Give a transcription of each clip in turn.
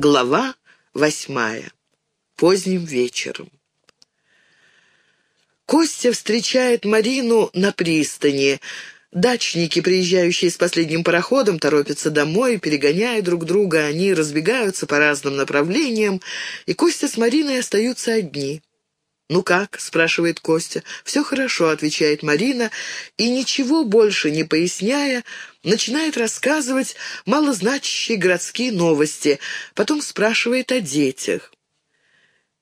Глава восьмая. Поздним вечером. Костя встречает Марину на пристани. Дачники, приезжающие с последним пароходом, торопятся домой, перегоняя друг друга. Они разбегаются по разным направлениям, и Костя с Мариной остаются одни. «Ну как?» — спрашивает Костя. «Все хорошо», — отвечает Марина, и, ничего больше не поясняя, начинает рассказывать малозначащие городские новости, потом спрашивает о детях.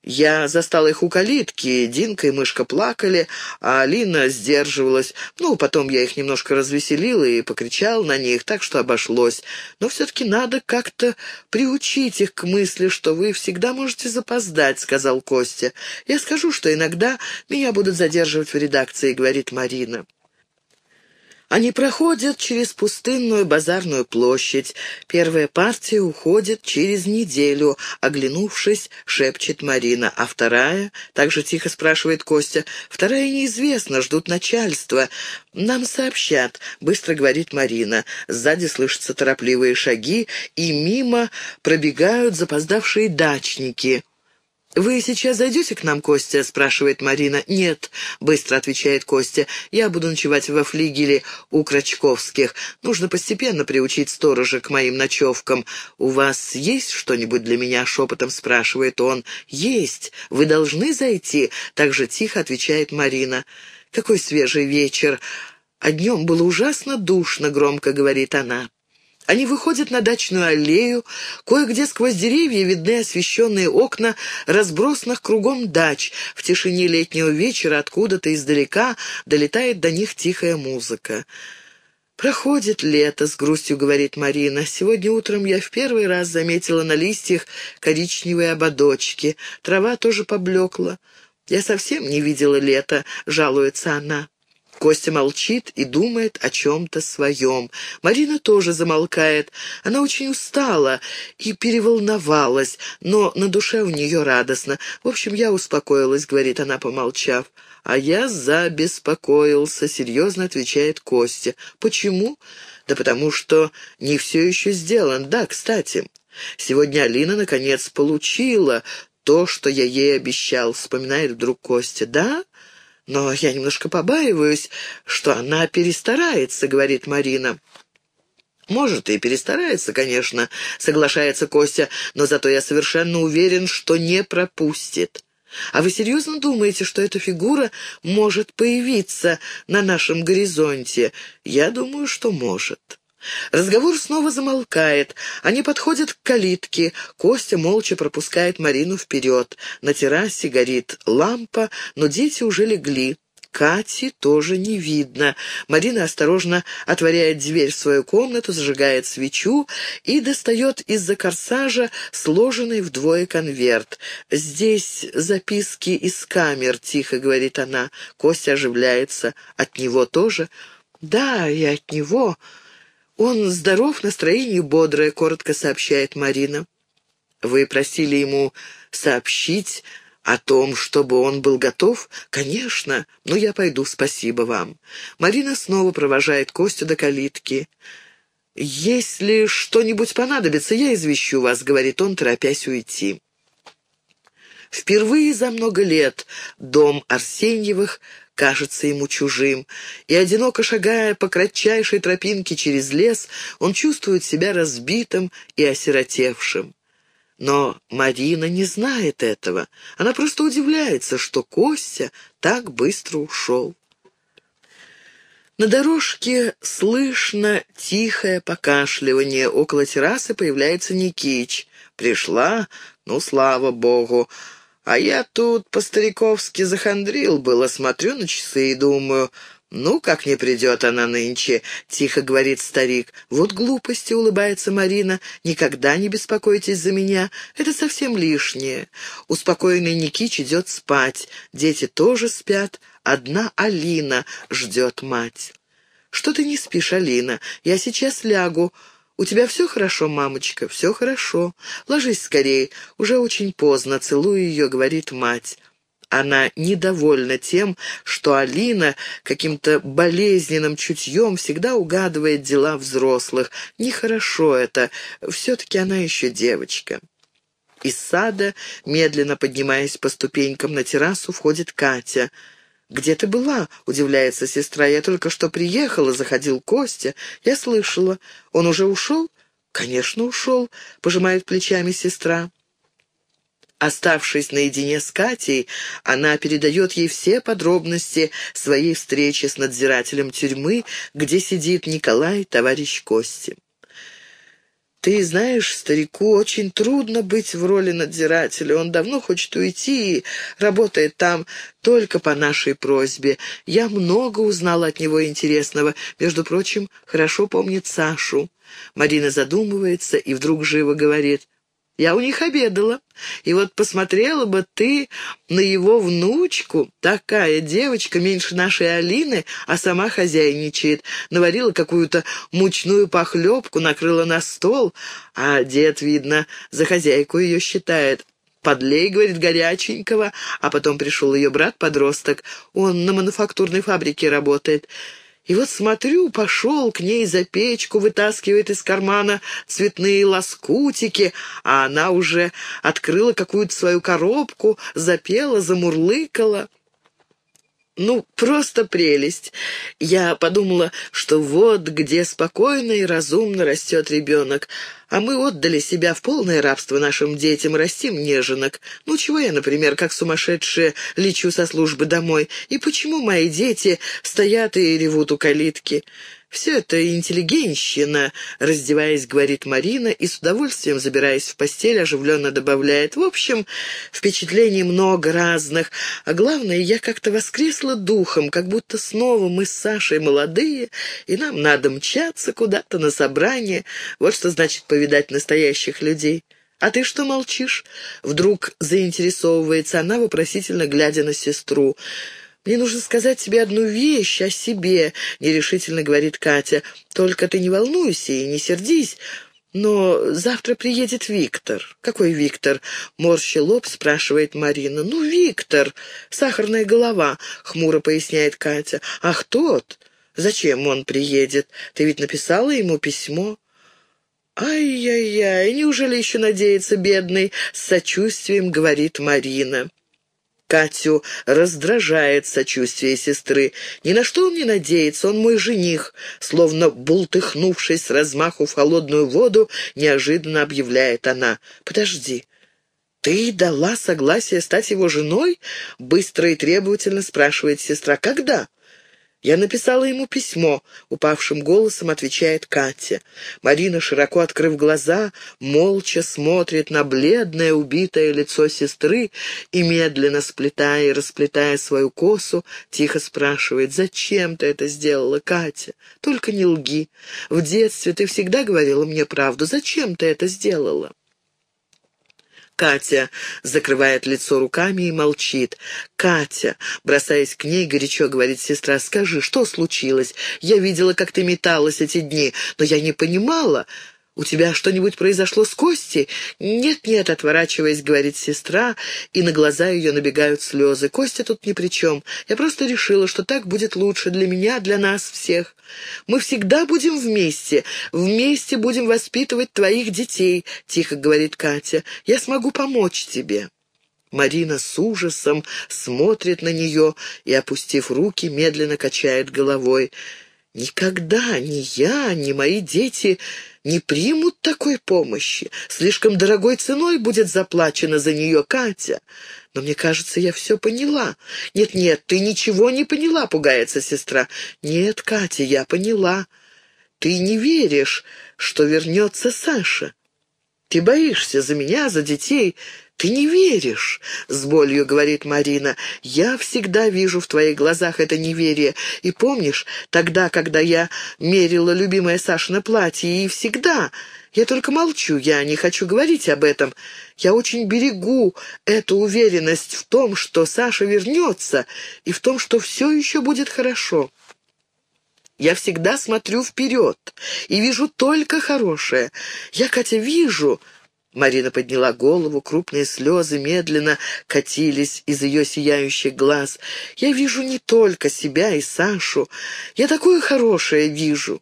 Я застала их у калитки, Динка и мышка плакали, а Алина сдерживалась. Ну, потом я их немножко развеселила и покричал на них, так что обошлось. Но все-таки надо как-то приучить их к мысли, что вы всегда можете запоздать, — сказал Костя. Я скажу, что иногда меня будут задерживать в редакции, — говорит Марина. Они проходят через пустынную базарную площадь. Первая партия уходит через неделю. Оглянувшись, шепчет Марина. А вторая? Также тихо спрашивает Костя. Вторая неизвестна, ждут начальства. Нам сообщат, быстро говорит Марина. Сзади слышатся торопливые шаги, и мимо пробегают запоздавшие дачники. «Вы сейчас зайдете к нам, Костя?» — спрашивает Марина. «Нет», — быстро отвечает Костя. «Я буду ночевать во флигеле у Крачковских. Нужно постепенно приучить сторожа к моим ночевкам. У вас есть что-нибудь для меня?» — шепотом спрашивает он. «Есть. Вы должны зайти?» — так же тихо отвечает Марина. «Какой свежий вечер!» «А днем было ужасно душно», — громко говорит она. Они выходят на дачную аллею, кое-где сквозь деревья видны освещенные окна разбросанных кругом дач. В тишине летнего вечера откуда-то издалека долетает до них тихая музыка. «Проходит лето», — с грустью говорит Марина. «Сегодня утром я в первый раз заметила на листьях коричневые ободочки. Трава тоже поблекла. Я совсем не видела лета», — жалуется она. Костя молчит и думает о чем-то своем. Марина тоже замолкает. Она очень устала и переволновалась, но на душе у нее радостно. В общем, я успокоилась, говорит она, помолчав. «А я забеспокоился», — серьезно отвечает Костя. «Почему?» «Да потому что не все еще сделан. Да, кстати, сегодня Алина, наконец, получила то, что я ей обещал», — вспоминает вдруг Костя. «Да?» «Но я немножко побаиваюсь, что она перестарается», — говорит Марина. «Может, и перестарается, конечно», — соглашается Костя, «но зато я совершенно уверен, что не пропустит». «А вы серьезно думаете, что эта фигура может появиться на нашем горизонте?» «Я думаю, что может». Разговор снова замолкает. Они подходят к калитке. Костя молча пропускает Марину вперед. На террасе горит лампа, но дети уже легли. Кати тоже не видно. Марина осторожно отворяет дверь в свою комнату, зажигает свечу и достает из-за корсажа сложенный вдвое конверт. «Здесь записки из камер», — тихо говорит она. Костя оживляется. «От него тоже?» «Да, и от него». «Он здоров, настроение бодрое», — коротко сообщает Марина. «Вы просили ему сообщить о том, чтобы он был готов? Конечно, но я пойду, спасибо вам». Марина снова провожает Костю до калитки. «Если что-нибудь понадобится, я извещу вас», — говорит он, торопясь уйти. Впервые за много лет дом Арсеньевых кажется ему чужим, и, одиноко шагая по кратчайшей тропинке через лес, он чувствует себя разбитым и осиротевшим. Но Марина не знает этого. Она просто удивляется, что Костя так быстро ушел. На дорожке слышно тихое покашливание. Около террасы появляется Никич. Пришла, ну, слава богу. А я тут по-стариковски захандрил было, смотрю на часы и думаю... «Ну, как не придет она нынче», — тихо говорит старик. «Вот глупости», — улыбается Марина. «Никогда не беспокойтесь за меня. Это совсем лишнее». Успокоенный Никич идет спать. Дети тоже спят. Одна Алина ждет мать. «Что ты не спишь, Алина? Я сейчас лягу. «У тебя все хорошо, мамочка?» «Все хорошо. Ложись скорее. Уже очень поздно. Целую ее», — говорит мать. Она недовольна тем, что Алина каким-то болезненным чутьем всегда угадывает дела взрослых. Нехорошо это. Все-таки она еще девочка. Из сада, медленно поднимаясь по ступенькам на террасу, входит Катя. «Где ты была?» — удивляется сестра. «Я только что приехала, заходил Костя. Я слышала. Он уже ушел?» «Конечно, ушел», — пожимает плечами сестра. Оставшись наедине с Катей, она передает ей все подробности своей встречи с надзирателем тюрьмы, где сидит Николай, товарищ Кости. «Ты знаешь, старику очень трудно быть в роли надзирателя. Он давно хочет уйти и работает там только по нашей просьбе. Я много узнала от него интересного. Между прочим, хорошо помнит Сашу». Марина задумывается и вдруг живо говорит – я у них обедала. И вот посмотрела бы ты на его внучку. Такая девочка, меньше нашей Алины, а сама хозяйничает. Наварила какую-то мучную похлебку, накрыла на стол. А дед, видно, за хозяйку ее считает. Подлей, говорит, горяченького. А потом пришел ее брат-подросток. Он на мануфактурной фабрике работает. И вот смотрю, пошел к ней за печку, вытаскивает из кармана цветные лоскутики, а она уже открыла какую-то свою коробку, запела, замурлыкала. Ну, просто прелесть. Я подумала, что вот где спокойно и разумно растет ребенок, а мы отдали себя в полное рабство нашим детям, растим неженок. Ну, чего я, например, как сумасшедшая, лечу со службы домой? И почему мои дети стоят и ревут у калитки? «Все это интеллигенщина», — раздеваясь, говорит Марина и с удовольствием, забираясь в постель, оживленно добавляет. «В общем, впечатлений много разных, а главное, я как-то воскресла духом, как будто снова мы с Сашей молодые, и нам надо мчаться куда-то на собрание. Вот что значит повидать настоящих людей». «А ты что молчишь?» Вдруг заинтересовывается она, вопросительно глядя на сестру. «Мне нужно сказать тебе одну вещь о себе», — нерешительно говорит Катя. «Только ты не волнуйся и не сердись». «Но завтра приедет Виктор». «Какой Виктор?» — морщи лоб, спрашивает Марина. «Ну, Виктор, сахарная голова», — хмуро поясняет Катя. «Ах, тот? Зачем он приедет? Ты ведь написала ему письмо?» «Ай-яй-яй, неужели еще надеется, бедный?» — с сочувствием говорит Марина. Катю раздражает сочувствие сестры. Ни на что он не надеется, он мой жених. Словно бултыхнувшись размаху в холодную воду, неожиданно объявляет она. «Подожди, ты дала согласие стать его женой?» Быстро и требовательно спрашивает сестра. «Когда?» «Я написала ему письмо», — упавшим голосом отвечает Катя. Марина, широко открыв глаза, молча смотрит на бледное, убитое лицо сестры и, медленно сплетая и расплетая свою косу, тихо спрашивает, «Зачем ты это сделала, Катя? Только не лги. В детстве ты всегда говорила мне правду. Зачем ты это сделала?» Катя закрывает лицо руками и молчит. «Катя!» — бросаясь к ней, горячо говорит сестра. «Скажи, что случилось? Я видела, как ты металась эти дни, но я не понимала. «У тебя что-нибудь произошло с Костей?» «Нет-нет», — отворачиваясь, говорит сестра, и на глаза ее набегают слезы. «Костя тут ни при чем. Я просто решила, что так будет лучше для меня, для нас всех. Мы всегда будем вместе, вместе будем воспитывать твоих детей», — тихо говорит Катя. «Я смогу помочь тебе». Марина с ужасом смотрит на нее и, опустив руки, медленно качает головой. «Никогда ни я, ни мои дети не примут такой помощи. Слишком дорогой ценой будет заплачено за нее Катя. Но мне кажется, я все поняла. Нет-нет, ты ничего не поняла, пугается сестра. Нет, Катя, я поняла. Ты не веришь, что вернется Саша. Ты боишься за меня, за детей. «Ты не веришь», — с болью говорит Марина. «Я всегда вижу в твоих глазах это неверие. И помнишь, тогда, когда я мерила любимое Сашино платье, и всегда...» Я только молчу, я не хочу говорить об этом. Я очень берегу эту уверенность в том, что Саша вернется, и в том, что все еще будет хорошо. Я всегда смотрю вперед и вижу только хорошее. Я, Катя, вижу, Марина подняла голову, крупные слезы медленно катились из ее сияющих глаз. «Я вижу не только себя и Сашу. Я такое хорошее вижу».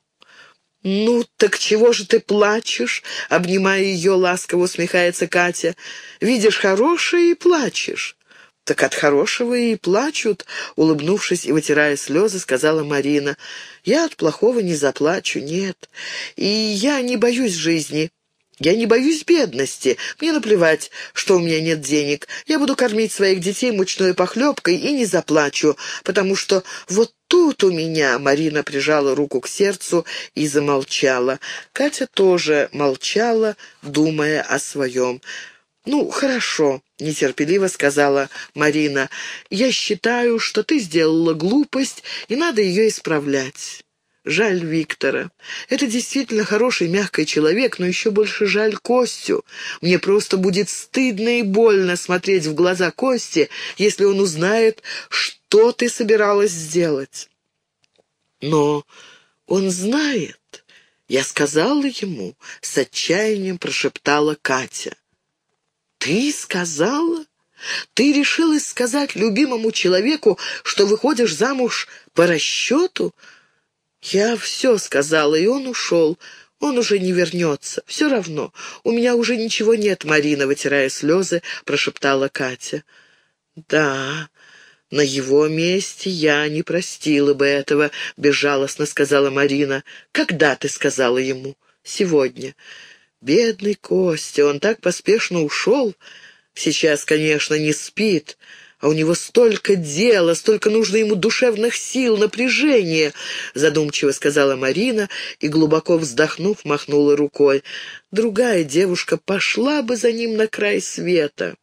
«Ну, так чего же ты плачешь?» — обнимая ее, ласково усмехается Катя. «Видишь хорошее и плачешь». «Так от хорошего и плачут», — улыбнувшись и вытирая слезы, сказала Марина. «Я от плохого не заплачу, нет. И я не боюсь жизни. Я не боюсь бедности. Мне наплевать, что у меня нет денег. Я буду кормить своих детей мучной похлебкой и не заплачу, потому что вот тут у меня...» Марина прижала руку к сердцу и замолчала. Катя тоже молчала, думая о своем. «Ну, хорошо», — нетерпеливо сказала Марина. «Я считаю, что ты сделала глупость, и надо ее исправлять». Жаль Виктора. Это действительно хороший, мягкий человек, но еще больше жаль Костю. Мне просто будет стыдно и больно смотреть в глаза Кости, если он узнает, что ты собиралась сделать. Но он знает. Я сказала ему, с отчаянием прошептала Катя. «Ты сказала? Ты решилась сказать любимому человеку, что выходишь замуж по расчету?» Я все сказала, и он ушел. Он уже не вернется. Все равно. У меня уже ничего нет, Марина, вытирая слезы, прошептала Катя. Да, на его месте я не простила бы этого, безжалостно сказала Марина. Когда ты сказала ему? Сегодня. Бедный Костя, он так поспешно ушел. Сейчас, конечно, не спит а у него столько дела, столько нужно ему душевных сил, напряжения», — задумчиво сказала Марина и, глубоко вздохнув, махнула рукой. «Другая девушка пошла бы за ним на край света».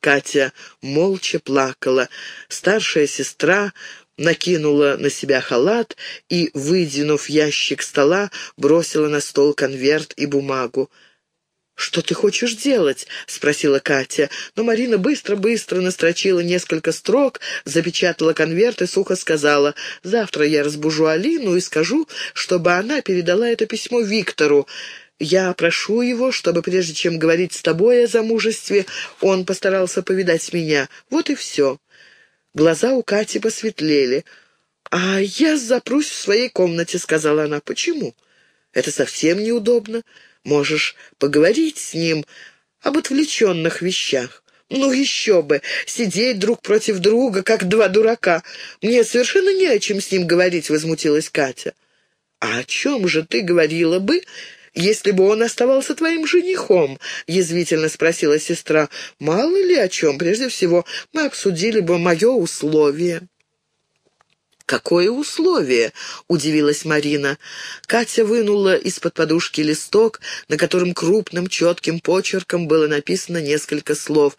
Катя молча плакала. Старшая сестра накинула на себя халат и, вытянув ящик стола, бросила на стол конверт и бумагу. «Что ты хочешь делать?» — спросила Катя. Но Марина быстро-быстро настрочила несколько строк, запечатала конверт и сухо сказала, «Завтра я разбужу Алину и скажу, чтобы она передала это письмо Виктору. Я прошу его, чтобы прежде чем говорить с тобой о замужестве, он постарался повидать меня. Вот и все». Глаза у Кати посветлели. «А я запрусь в своей комнате», — сказала она. «Почему?» «Это совсем неудобно. Можешь поговорить с ним об отвлеченных вещах. Ну еще бы, сидеть друг против друга, как два дурака. Мне совершенно не о чем с ним говорить, возмутилась Катя. А о чем же ты говорила бы, если бы он оставался твоим женихом?» — язвительно спросила сестра. «Мало ли о чем. Прежде всего, мы обсудили бы мое условие». «Какое условие?» — удивилась Марина. Катя вынула из-под подушки листок, на котором крупным четким почерком было написано несколько слов.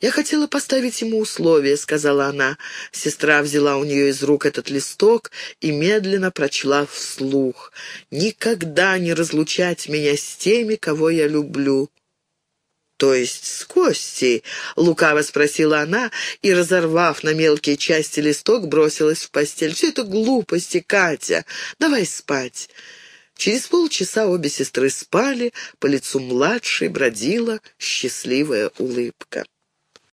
«Я хотела поставить ему условие», — сказала она. Сестра взяла у нее из рук этот листок и медленно прочла вслух. «Никогда не разлучать меня с теми, кого я люблю». «То есть с Костей?» — лукаво спросила она и, разорвав на мелкие части листок, бросилась в постель. «Все это глупости, Катя. Давай спать». Через полчаса обе сестры спали, по лицу младшей бродила счастливая улыбка.